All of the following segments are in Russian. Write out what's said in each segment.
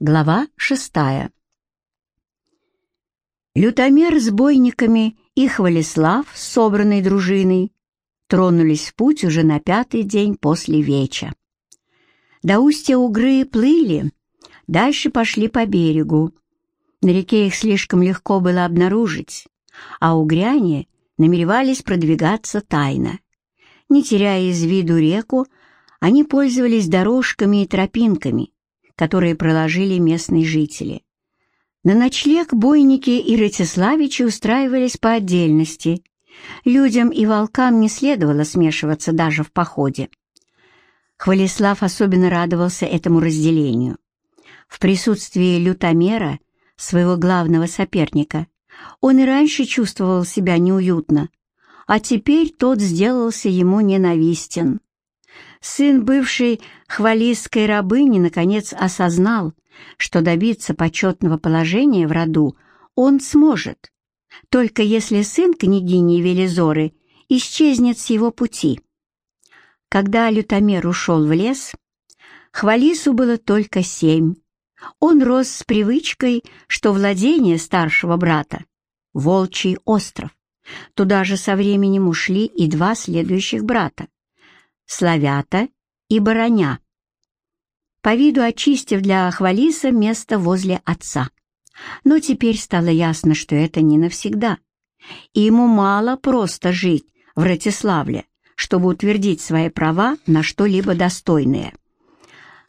Глава шестая. Лютомер с бойниками и Хвалислав с собранной дружиной тронулись в путь уже на пятый день после веча. До устья Угры плыли, дальше пошли по берегу. На реке их слишком легко было обнаружить, а угряне намеревались продвигаться тайно. Не теряя из виду реку, они пользовались дорожками и тропинками, которые проложили местные жители. На ночлег бойники и Ратиславичи устраивались по отдельности. Людям и волкам не следовало смешиваться даже в походе. Хвалислав особенно радовался этому разделению. В присутствии лютомера, своего главного соперника, он и раньше чувствовал себя неуютно, а теперь тот сделался ему ненавистен. Сын бывшей хвалистской рабыни наконец осознал, что добиться почетного положения в роду он сможет, только если сын княгини Велизоры исчезнет с его пути. Когда лютомер ушел в лес, Хвалису было только семь. Он рос с привычкой, что владение старшего брата — Волчий остров. Туда же со временем ушли и два следующих брата Славята и Бороня, по виду очистив для Хвалиса место возле отца. Но теперь стало ясно, что это не навсегда, и ему мало просто жить в Ратиславле, чтобы утвердить свои права на что-либо достойное.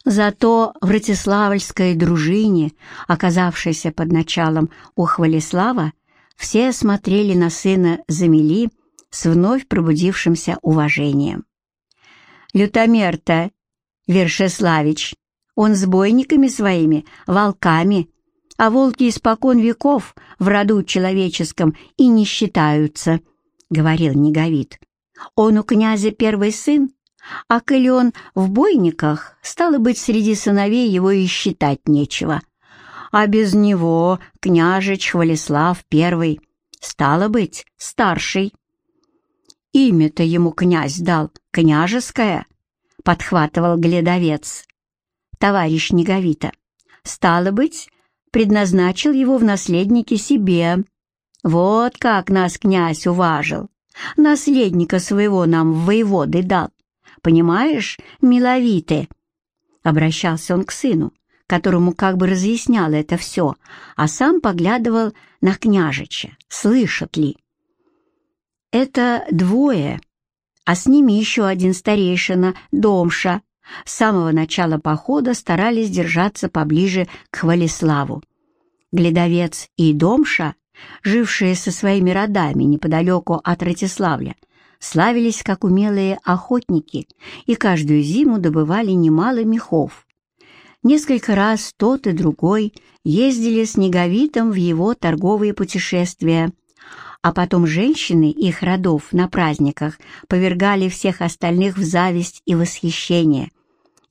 Зато в Ратиславльской дружине, оказавшейся под началом у Хвалислава, все смотрели на сына Замели с вновь пробудившимся уважением. Лютомер-то, Вершеславич, он с бойниками своими, волками, а волки испокон веков в роду человеческом и не считаются, — говорил Неговид. Он у князя первый сын, а коли он в бойниках, стало быть, среди сыновей его и считать нечего. А без него княжич Хвалислав первый, стало быть, старший. Имя-то ему князь дал, княжеское, — подхватывал глядовец. Товарищ Неговита. Стало быть, предназначил его в наследники себе. Вот как нас князь уважил. Наследника своего нам в воеводы дал. Понимаешь, миловитый? Обращался он к сыну, которому как бы разъяснял это все, а сам поглядывал на княжича, слышат ли. Это двое, а с ними еще один старейшина, Домша. С самого начала похода старались держаться поближе к Хвалиславу. Глядовец и Домша, жившие со своими родами неподалеку от Ратиславля, славились как умелые охотники и каждую зиму добывали немало мехов. Несколько раз тот и другой ездили с Неговитом в его торговые путешествия – а потом женщины их родов на праздниках повергали всех остальных в зависть и восхищение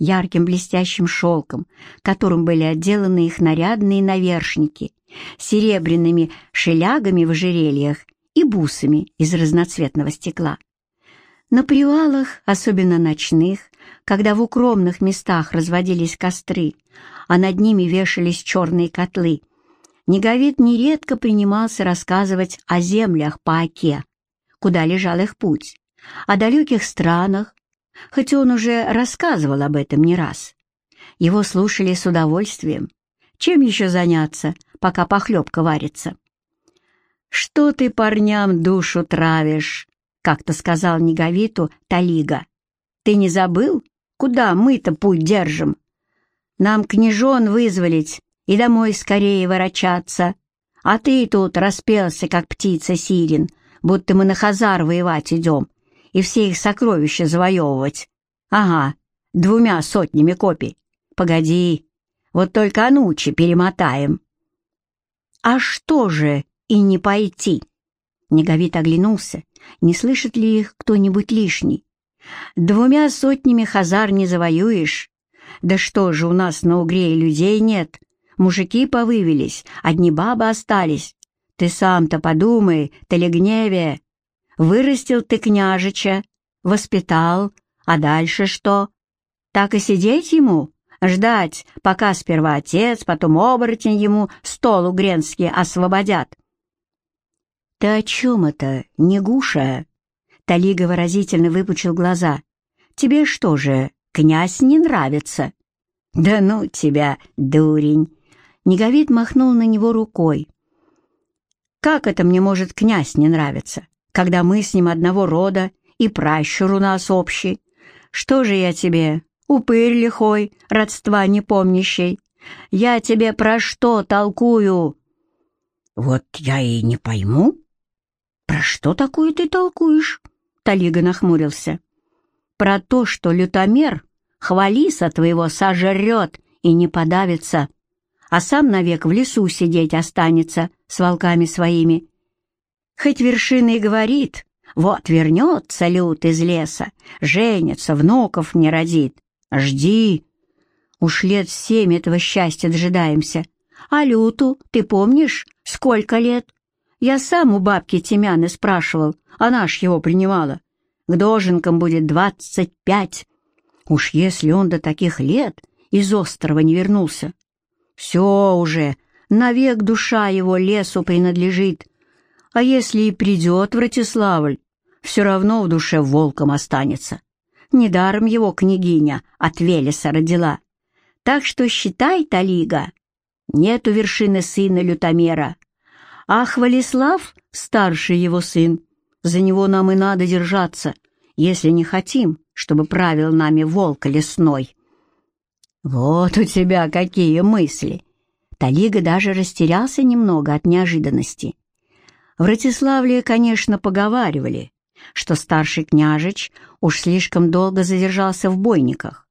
ярким блестящим шелком, которым были отделаны их нарядные навершники, серебряными шелягами в ожерельях и бусами из разноцветного стекла. На привалах, особенно ночных, когда в укромных местах разводились костры, а над ними вешались черные котлы — Неговид нередко принимался рассказывать о землях по оке, куда лежал их путь, о далеких странах, хоть он уже рассказывал об этом не раз. Его слушали с удовольствием. Чем еще заняться, пока похлебка варится? «Что ты парням душу травишь?» — как-то сказал Неговиту Талига. «Ты не забыл, куда мы-то путь держим? Нам княжон вызволить и домой скорее ворочаться. А ты тут распелся, как птица Сирин, будто мы на Хазар воевать идем и все их сокровища завоевывать. Ага, двумя сотнями копий. Погоди, вот только Анучи перемотаем. А что же и не пойти? Неговит оглянулся, не слышит ли их кто-нибудь лишний. Двумя сотнями Хазар не завоюешь. Да что же у нас на Угре людей нет, Мужики повывелись, одни бабы остались. Ты сам-то подумай, Телегневе. Вырастил ты княжича, воспитал, а дальше что? Так и сидеть ему, Ждать, пока сперва отец, потом оборотень ему стол угренский освободят. «Ты о чем это, Негуша?» Талига выразительно выпучил глаза. «Тебе что же, князь не нравится?» «Да ну тебя, дурень!» Неговид махнул на него рукой. «Как это мне может князь не нравиться, когда мы с ним одного рода и пращур у нас общий? Что же я тебе, упырь лихой, родства не помнящий? Я тебе про что толкую?» «Вот я и не пойму. Про что такое ты толкуешь?» Талига нахмурился. «Про то, что лютомер хвалиса твоего сожрет и не подавится, а сам навек в лесу сидеть останется с волками своими. Хоть вершина и говорит, вот вернется лют из леса, женится, внуков не родит. Жди. Уж лет семь этого счастья дожидаемся. А люту, ты помнишь, сколько лет? Я сам у бабки Тимяны спрашивал, она ж его принимала. К доженкам будет двадцать пять. Уж если он до таких лет из острова не вернулся. Все уже, навек душа его лесу принадлежит. А если и придет в Ратиславль, все равно в душе волком останется. Недаром его княгиня от Велеса родила. Так что считай, Талига, нету вершины сына Лютомера. А Хвалислав — старший его сын. За него нам и надо держаться, если не хотим, чтобы правил нами волк лесной. Вот у тебя какие мысли! Талига даже растерялся немного от неожиданности. В Ратиславле, конечно, поговаривали, что старший княжич уж слишком долго задержался в бойниках.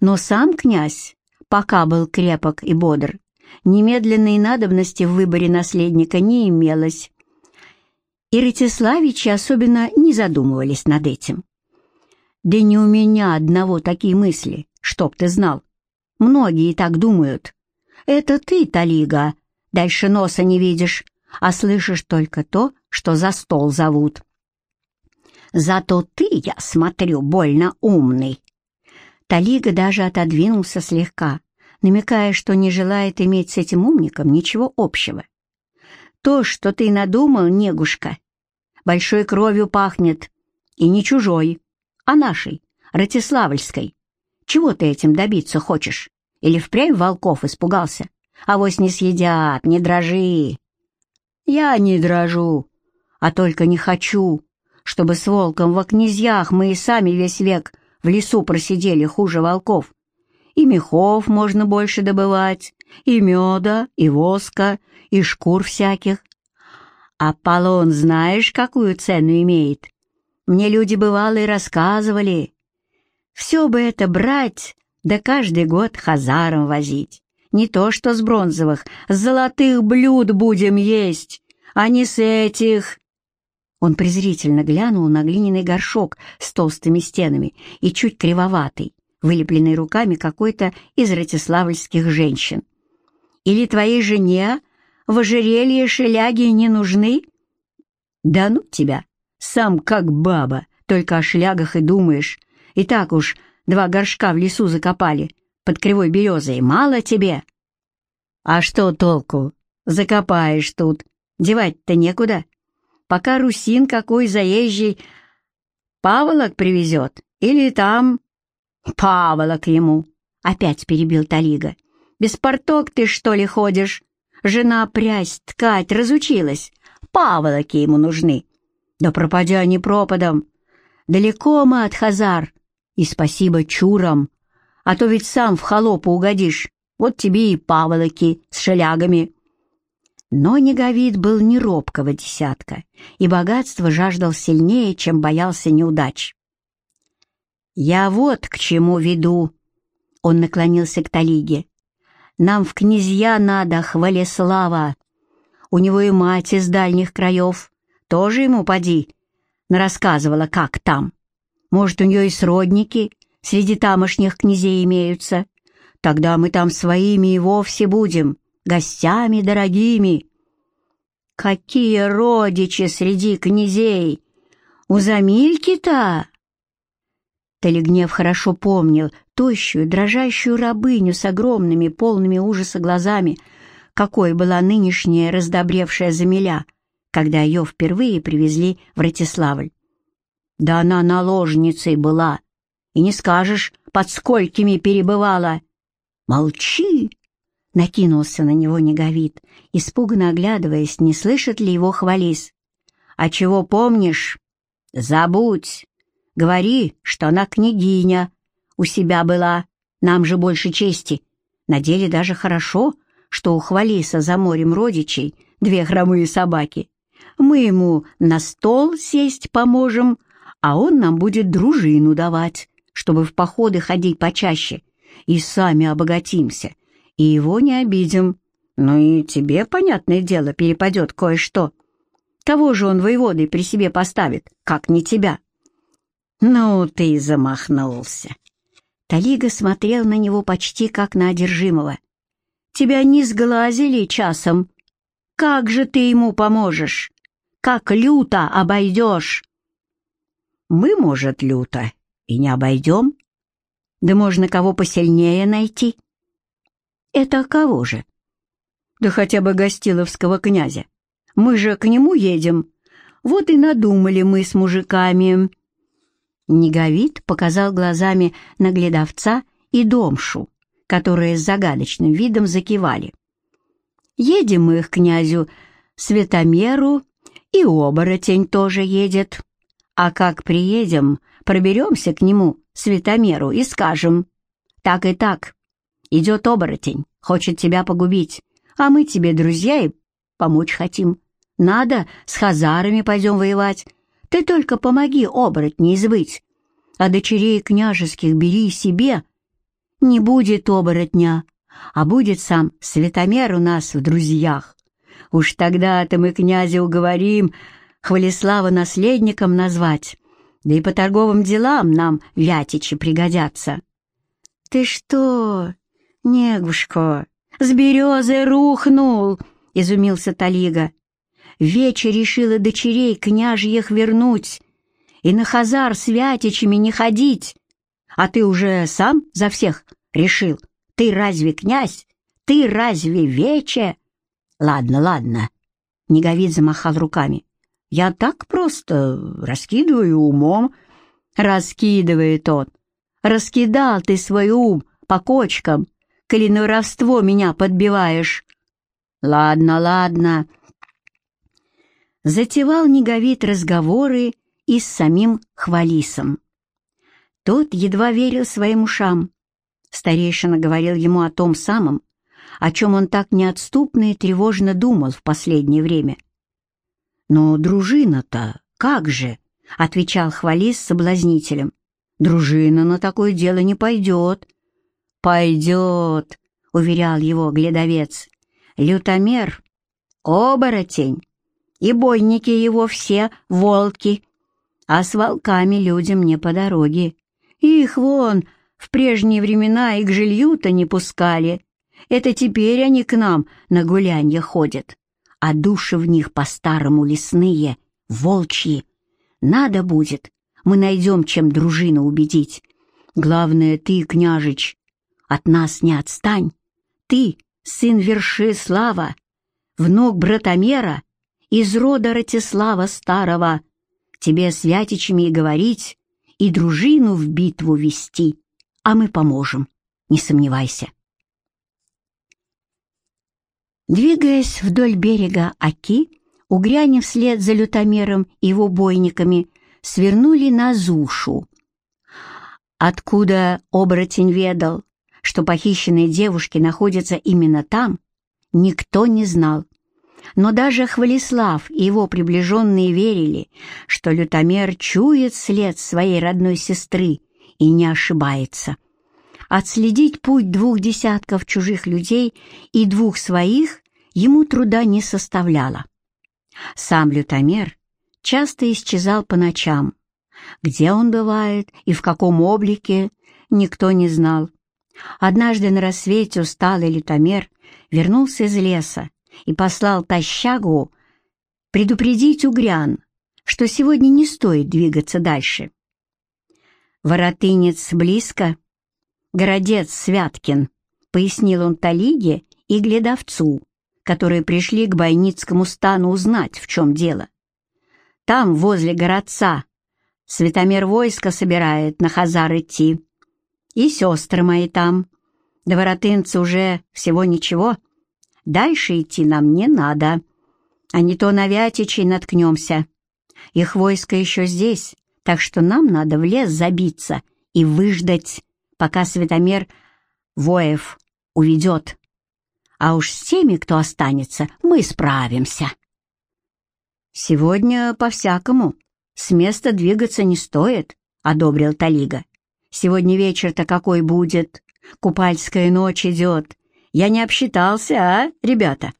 Но сам князь, пока был крепок и бодр, немедленной надобности в выборе наследника не имелось. И Ратиславичи особенно не задумывались над этим. Да не у меня одного такие мысли, чтоб ты знал. Многие так думают. Это ты, Талига, дальше носа не видишь, а слышишь только то, что за стол зовут. Зато ты, я смотрю, больно умный. Талига даже отодвинулся слегка, намекая, что не желает иметь с этим умником ничего общего. То, что ты надумал, негушка, большой кровью пахнет, и не чужой, а нашей, Ратиславльской. Чего ты этим добиться хочешь? Или впрямь волков испугался? Авось не съедят, не дрожи. Я не дрожу, а только не хочу, чтобы с волком во князьях мы и сами весь век в лесу просидели хуже волков. И мехов можно больше добывать, и меда, и воска, и шкур всяких. Аполлон знаешь, какую цену имеет? Мне люди бывалые рассказывали. Все бы это брать, да каждый год хазаром возить. Не то что с бронзовых, с золотых блюд будем есть, а не с этих. Он презрительно глянул на глиняный горшок с толстыми стенами и чуть кривоватый, вылепленный руками какой-то из ратиславльских женщин. «Или твоей жене в ожерелье шеляги не нужны?» «Да ну тебя! Сам как баба, только о шлягах и думаешь. И так уж два горшка в лесу закопали, под кривой березой. Мало тебе?» «А что толку? Закопаешь тут. Девать-то некуда пока русин какой заезжий паволок привезет, или там паволок ему, — опять перебил Талига. Без порток ты, что ли, ходишь? Жена прясть, ткать разучилась, паволоки ему нужны. Да пропадя не пропадом. Далеко мы от Хазар, и спасибо чурам, а то ведь сам в холопу угодишь, вот тебе и паволоки с шелягами. Но Неговид был не робкого десятка, и богатство жаждал сильнее, чем боялся неудач. «Я вот к чему веду», — он наклонился к Талиге. «Нам в князья надо, хвалеслава. У него и мать из дальних краев, тоже ему поди, рассказывала, как там. Может, у нее и сродники среди тамошних князей имеются. Тогда мы там своими и вовсе будем» гостями дорогими. Какие родичи среди князей! У Замильки-то! Талигнев хорошо помнил тощую, дрожащую рабыню с огромными, полными ужаса глазами, какой была нынешняя раздобревшая замеля, когда ее впервые привезли в Ратиславль. Да она наложницей была, и не скажешь, под сколькими перебывала. «Молчи!» — накинулся на него Неговид, испуганно оглядываясь, не слышит ли его хвалис. «А чего помнишь? Забудь! Говори, что она княгиня, у себя была, нам же больше чести. На деле даже хорошо, что у Хвалиса за морем родичей две хромые собаки. Мы ему на стол сесть поможем, а он нам будет дружину давать, чтобы в походы ходить почаще, и сами обогатимся, и его не обидим. Ну и тебе, понятное дело, перепадет кое-что. Кого же он воеводой при себе поставит, как не тебя? Ну, ты замахнулся. Талига смотрел на него почти как на одержимого. Тебя не сглазили часом. Как же ты ему поможешь? Как люто обойдешь? Мы, может, люто и не обойдем. Да можно кого посильнее найти. Это кого же? Да хотя бы Гостиловского князя. Мы же к нему едем. Вот и надумали мы с мужиками. Неговид показал глазами на глядовца и домшу, которые с загадочным видом закивали. Едем мы к князю Светомеру, и оборотень тоже едет. А как приедем, проберемся к нему, Светомеру, и скажем, так и так, идет оборотень, хочет тебя погубить, а мы тебе друзья и помочь хотим. Надо, с хазарами пойдем воевать. Ты только помоги оборотней избыть, а дочерей княжеских бери себе. Не будет оборотня, а будет сам Светомер у нас в друзьях. Уж тогда-то мы князя уговорим Хвалислава наследником назвать, да и по торговым делам нам вятичи пригодятся. «Ты что, негушка, с березы рухнул!» — изумился Талига. «Вече решила дочерей княжьих вернуть и на хазар с вятичами не ходить. А ты уже сам за всех решил? Ты разве князь? Ты разве вече?» «Ладно, ладно», — Неговид замахал руками. Я так просто раскидываю умом. Раскидывает тот. Раскидал ты свой ум по кочкам, коли на меня подбиваешь. Ладно, ладно. Затевал Неговит разговоры и с самим Хвалисом. Тот едва верил своим ушам. Старейшина говорил ему о том самом, о чем он так неотступно и тревожно думал в последнее время. «Но дружина-то как же?» — отвечал Хвалис соблазнителем. «Дружина на такое дело не пойдет». «Пойдет», — уверял его глядовец. «Лютомер — оборотень, и бойники его все волки, а с волками людям не по дороге. Их вон в прежние времена и к жилью-то не пускали. Это теперь они к нам на гулянье ходят а души в них по-старому лесные, волчьи. Надо будет, мы найдем, чем дружину убедить. Главное, ты, княжич, от нас не отстань. Ты, сын Вершислава, внук Братомера, из рода Ратислава Старого. Тебе с и говорить, и дружину в битву вести, а мы поможем, не сомневайся. Двигаясь вдоль берега Оки, угряне вслед за лютомером и его бойниками свернули на Зушу. Откуда оборотень ведал, что похищенные девушки находятся именно там, никто не знал. Но даже Хвалислав и его приближенные верили, что лютомер чует след своей родной сестры и не ошибается. Отследить путь двух десятков чужих людей и двух своих ему труда не составляло. Сам лютомер часто исчезал по ночам. Где он бывает и в каком облике, никто не знал. Однажды на рассвете усталый лютомер вернулся из леса и послал Тащагу предупредить угрян, что сегодня не стоит двигаться дальше. «Воротынец близко?» Городец Святкин», — пояснил он Талиге и Гледовцу, которые пришли к Бойницкому стану узнать, в чем дело. «Там, возле городца, Светомер войска собирает на Хазар идти. И сестры мои там. До уже всего ничего. Дальше идти нам не надо, а не то на Вятичей наткнемся. Их войско еще здесь, так что нам надо в лес забиться и выждать, пока Светомер воев уведет. А уж с теми, кто останется, мы справимся. Сегодня по-всякому. С места двигаться не стоит, — одобрил Талига. Сегодня вечер-то какой будет? Купальская ночь идет. Я не обсчитался, а, ребята?»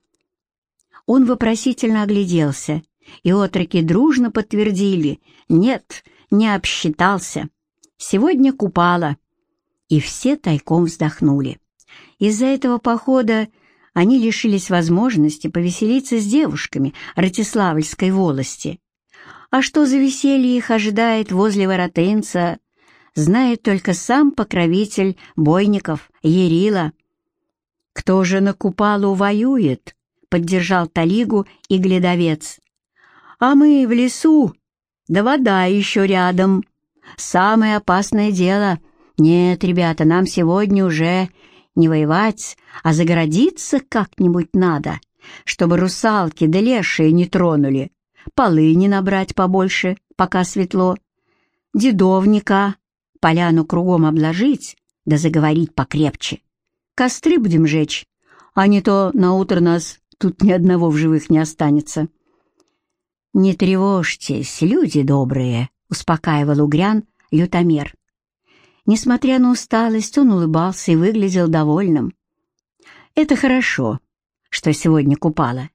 Он вопросительно огляделся, и отроки дружно подтвердили «Нет, не обсчитался. Сегодня купала». И все тайком вздохнули. Из-за этого похода они лишились возможности повеселиться с девушками Ратиславльской волости. А что за веселье их ожидает возле воротынца, знает только сам покровитель бойников Ерила. «Кто же на Купалу воюет?» — поддержал Талигу и Гледовец. «А мы в лесу, да вода еще рядом. Самое опасное дело. Нет, ребята, нам сегодня уже не воевать, а загородиться как-нибудь надо, чтобы русалки да лешие не тронули, полы не набрать побольше, пока светло, дедовника, поляну кругом обложить, да заговорить покрепче. Костры будем жечь, а не то на утро нас тут ни одного в живых не останется. «Не тревожьтесь, люди добрые», — успокаивал Угрян лютомер. Несмотря на усталость, он улыбался и выглядел довольным. «Это хорошо, что сегодня купала.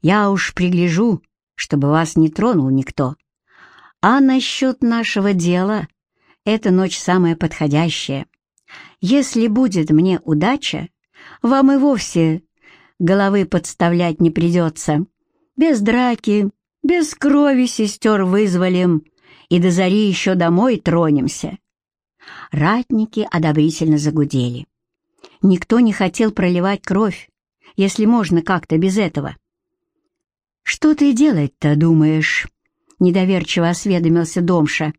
Я уж пригляжу, чтобы вас не тронул никто. А насчет нашего дела эта ночь самая подходящая. Если будет мне удача, вам и вовсе головы подставлять не придется. Без драки, без крови сестер вызволим, и до зари еще домой тронемся». Ратники одобрительно загудели. Никто не хотел проливать кровь, если можно как-то без этого. «Что ты делать-то, думаешь?» — недоверчиво осведомился Домша.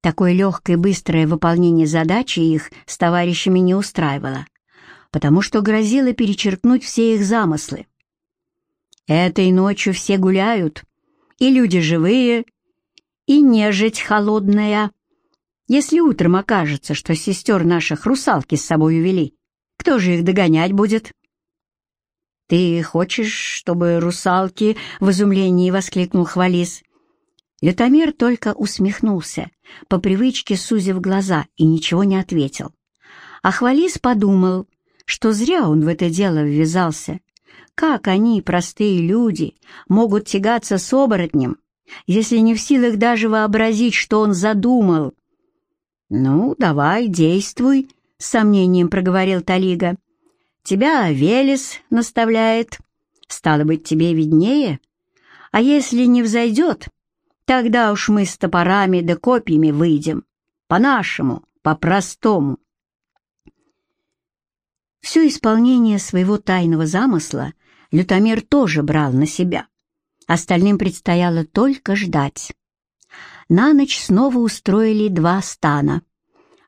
Такое легкое и быстрое выполнение задачи их с товарищами не устраивало, потому что грозило перечеркнуть все их замыслы. Этой ночью все гуляют, и люди живые, и нежить холодная. Если утром окажется, что сестер наших русалки с собой увели, кто же их догонять будет? «Ты хочешь, чтобы русалки...» — в изумлении воскликнул Хвалис. Лютомер только усмехнулся, по привычке сузив глаза, и ничего не ответил. А Хвалис подумал, что зря он в это дело ввязался. Как они, простые люди, могут тягаться с оборотнем, если не в силах даже вообразить, что он задумал? «Ну, давай, действуй», — с сомнением проговорил Талига. «Тебя Велес наставляет. Стало быть, тебе виднее. А если не взойдет, Тогда уж мы с топорами да копьями выйдем. По-нашему, по-простому. Все исполнение своего тайного замысла Лютомер тоже брал на себя. Остальным предстояло только ждать. На ночь снова устроили два стана.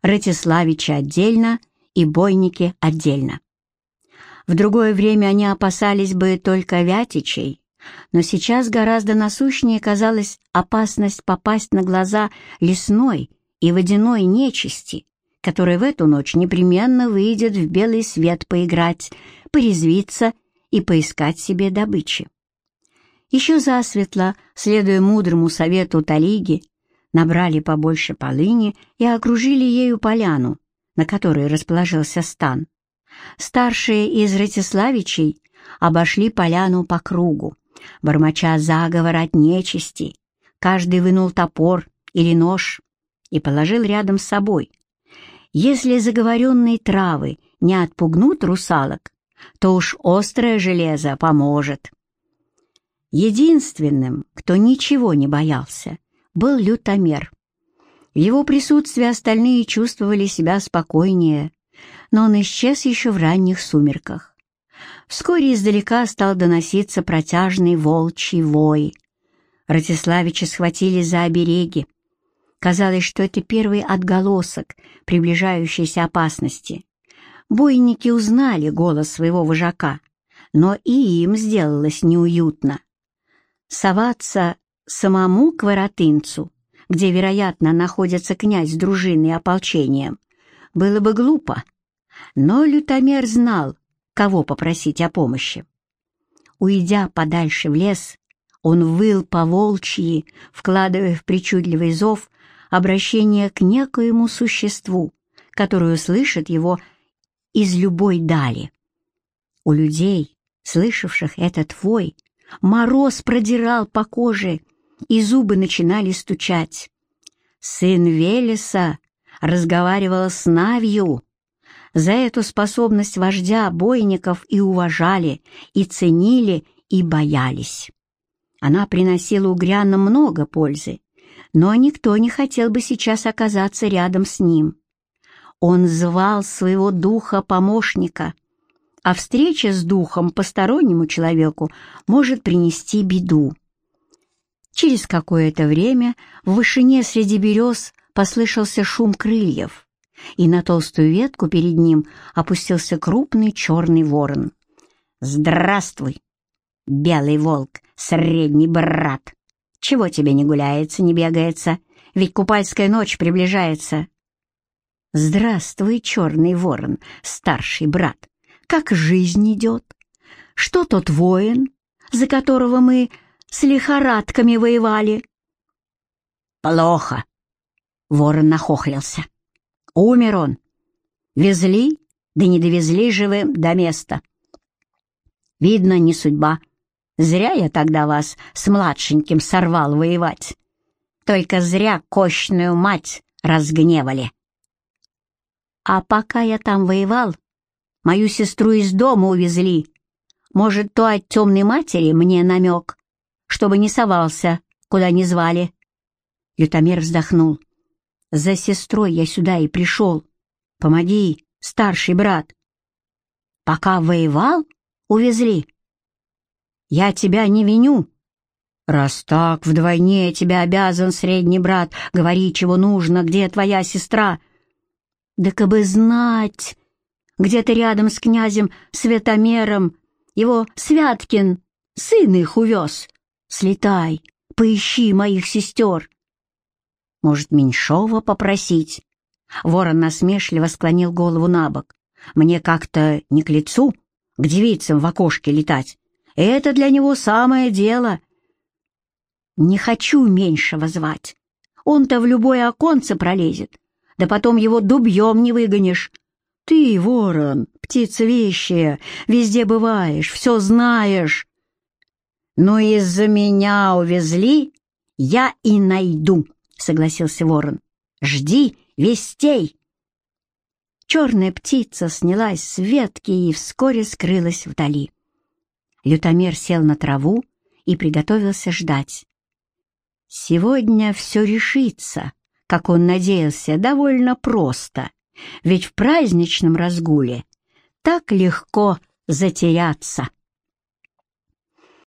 Ратиславича отдельно и бойники отдельно. В другое время они опасались бы только Вятичей, но сейчас гораздо насущнее казалась опасность попасть на глаза лесной и водяной нечисти, которая в эту ночь непременно выйдет в белый свет поиграть, порезвиться и поискать себе добычи. Еще засветло, следуя мудрому совету Талиги, набрали побольше полыни и окружили ею поляну, на которой расположился стан. Старшие из Ратиславичей обошли поляну по кругу, бормоча заговор от нечисти. Каждый вынул топор или нож и положил рядом с собой. Если заговоренные травы не отпугнут русалок, то уж острое железо поможет. Единственным, кто ничего не боялся, был лютомер. В его присутствии остальные чувствовали себя спокойнее, но он исчез еще в ранних сумерках. Вскоре издалека стал доноситься протяжный волчий вой. Ратиславича схватили за обереги. Казалось, что это первый отголосок приближающейся опасности. Бойники узнали голос своего вожака, но и им сделалось неуютно. Соваться самому к воротынцу, где, вероятно, находится князь с дружиной и ополчением, было бы глупо, но лютомер знал, кого попросить о помощи. Уйдя подальше в лес, он выл по волчьи, вкладывая в причудливый зов обращение к некоему существу, которое слышит его из любой дали. У людей, слышавших этот вой, мороз продирал по коже, и зубы начинали стучать. Сын Велеса разговаривал с Навью. За эту способность вождя бойников и уважали, и ценили, и боялись. Она приносила угрянам много пользы, но никто не хотел бы сейчас оказаться рядом с ним. Он звал своего духа-помощника, а встреча с духом постороннему человеку может принести беду. Через какое-то время в вышине среди берез послышался шум крыльев, и на толстую ветку перед ним опустился крупный черный ворон. «Здравствуй, белый волк, средний брат! Чего тебе не гуляется, не бегается? Ведь купальская ночь приближается!» «Здравствуй, черный ворон, старший брат! Как жизнь идет? Что тот воин, за которого мы с лихорадками воевали?» «Плохо!» — ворон нахохлился. «Умер он. Везли, да не довезли живым до места. Видно, не судьба. Зря я тогда вас с младшеньким сорвал воевать. Только зря кощную мать разгневали. А пока я там воевал, мою сестру из дома увезли. Может, то от темной матери мне намек, чтобы не совался, куда не звали. Лютомер вздохнул. За сестрой я сюда и пришел. Помоги, старший брат. Пока воевал, увезли. Я тебя не виню. Раз так, вдвойне тебя обязан средний брат. Говори, чего нужно, где твоя сестра. Да кабы знать, где-то рядом с князем Светомером, его Святкин, сын их увез. Слетай, поищи моих сестер. Может, Меньшова попросить? Ворон насмешливо склонил голову на бок. Мне как-то не к лицу к девицам в окошке летать. Это для него самое дело. Не хочу меньшего звать. Он-то в любое оконце пролезет, да потом его дубьем не выгонишь. Ты, ворон, птица вещая, везде бываешь, все знаешь. Но из-за меня увезли, я и найду, согласился ворон. Жди вестей. Черная птица снялась с ветки и вскоре скрылась вдали. Лютомер сел на траву и приготовился ждать. Сегодня все решится, как он надеялся, довольно просто, ведь в праздничном разгуле так легко затеряться.